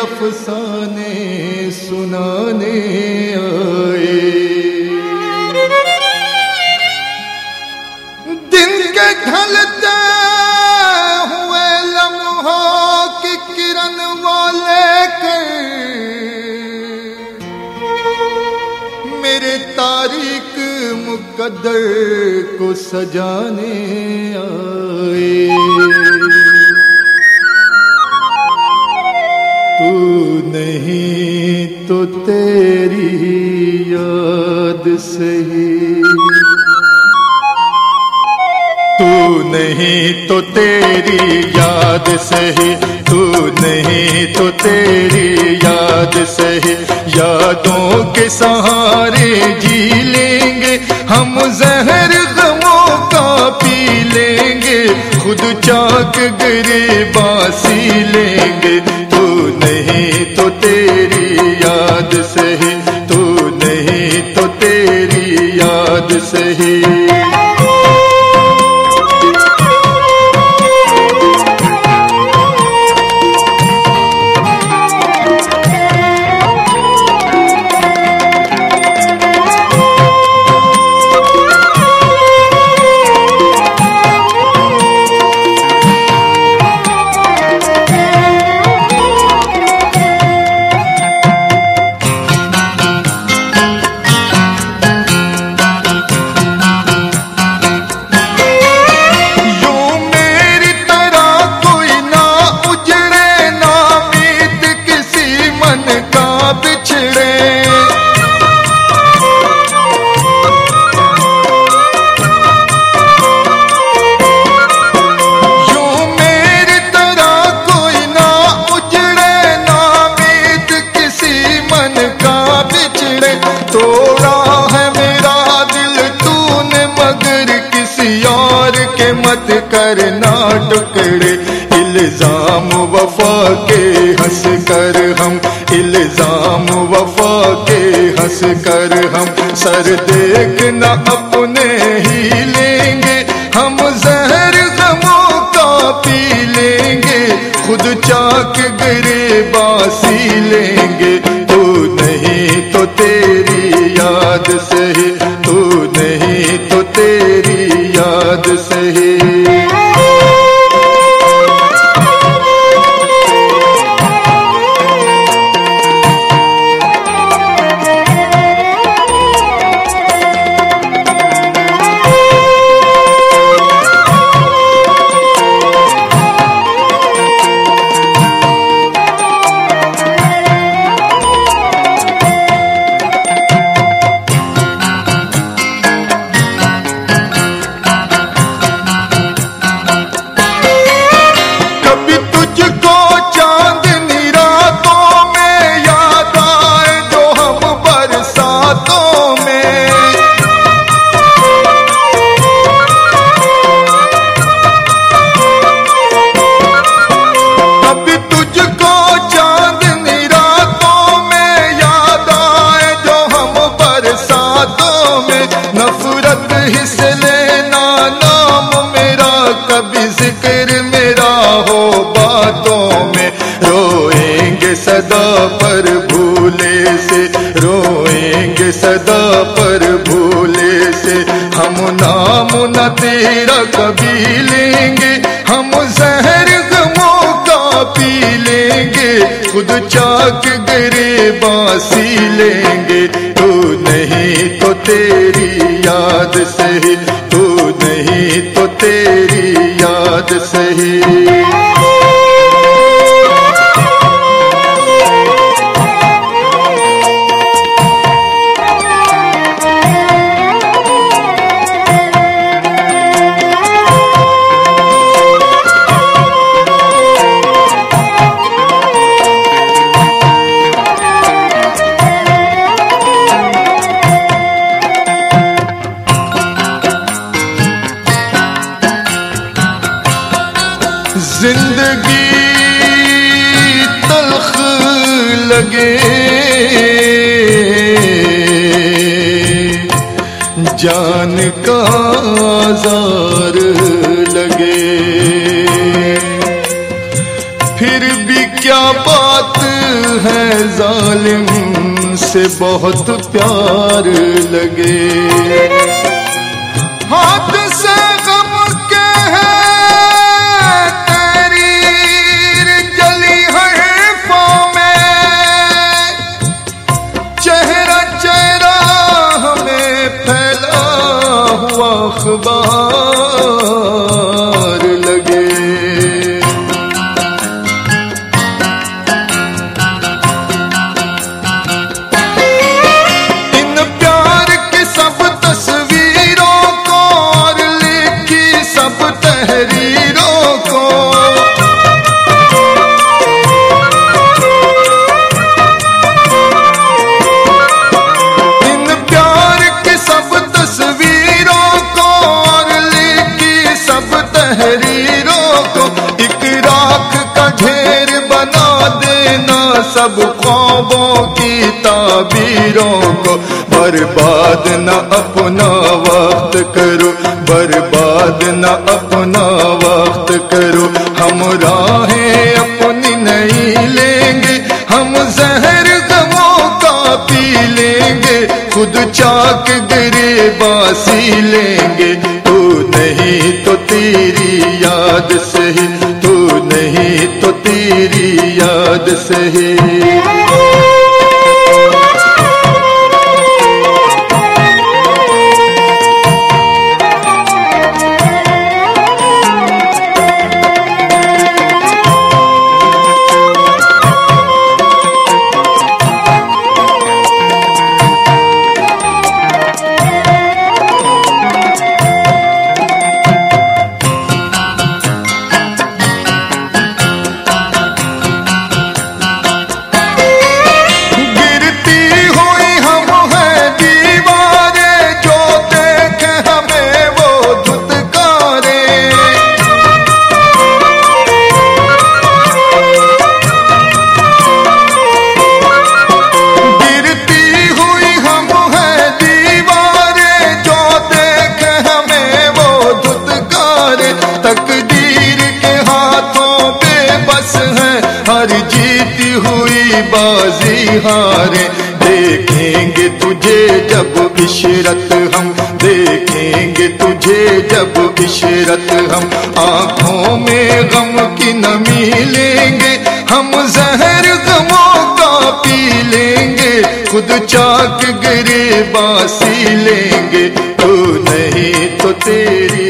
افسانے، سنانے آئے۔ دن کے ڈھلتے ہوئے لمحوں کی کرن والے کر میرے تاریخ مقدر کو سجانے۔ تیری یاد سہی تو نہیں تو تیری یاد سہی تو نہیں تو تیری یاد سہی یادوں کے سہارے جی لیں گے۔ ہم زہر غموں کا پی لیں گے۔ خود چاک گرے باسی لیں گے۔ تو نہیں تو تیری یاد سہی تو نہیں تو تیری یاد سہی یوں الزام وفا کے ہنس کر ہم، الزام وفا کے ہنس کر ہم۔ سر دیکھنا اپنے ہی لیں گے، ہم زہر غموں کا پی لیں گے۔ خود چاک گرے باسی لیں گے۔ تو نہیں تو تیری یاد سہی صدا پر بھولے سے ہم نام نہ تیرا کبھی لیں گے۔ ہم زہر غموں کا پی لیں گے۔ خود چاک گرے باسی لیں گے۔ تو نہیں تو تیری یاد سہی تو نہیں تو تیری یاد سہی زندگی تلخ لگے۔ جان کا آزار لگے۔ پھر بھی کیا بات ہے ظالم سے بہت پیار لگے۔ ہاتھ سب تحریروں کو۔ ان پیار کی سب تصویروں کو اور لکھی سب تحریروں کو ایک راکھ کا ڈھیر بنا دینا سب خوابوں کی تعبیروں کو برباد نہ اپنا وقت کرو، برباد نہ اپنا وقت کرو۔ ہم راہیں اپنی نہیں لیں گے، ہم زہر غموں کا پی لیں گے۔ خود چاک گرے باسی لیں گے۔ تو نہیں تو تیری یاد سہی تو نہیں تو تیری یاد سہی گرتی جیتی ہوئی بازی ہارے دیکھیں گے تجھے جب عشرت ہم، دیکھیں گے تجھے جب عشرت ہم۔ آنکھوں میں غم کی نمی لیں گے، ہم زہر غموں کا پی لیں گے۔ خود چاک گرے باسی لیں گے۔ تو نہیں تو تیری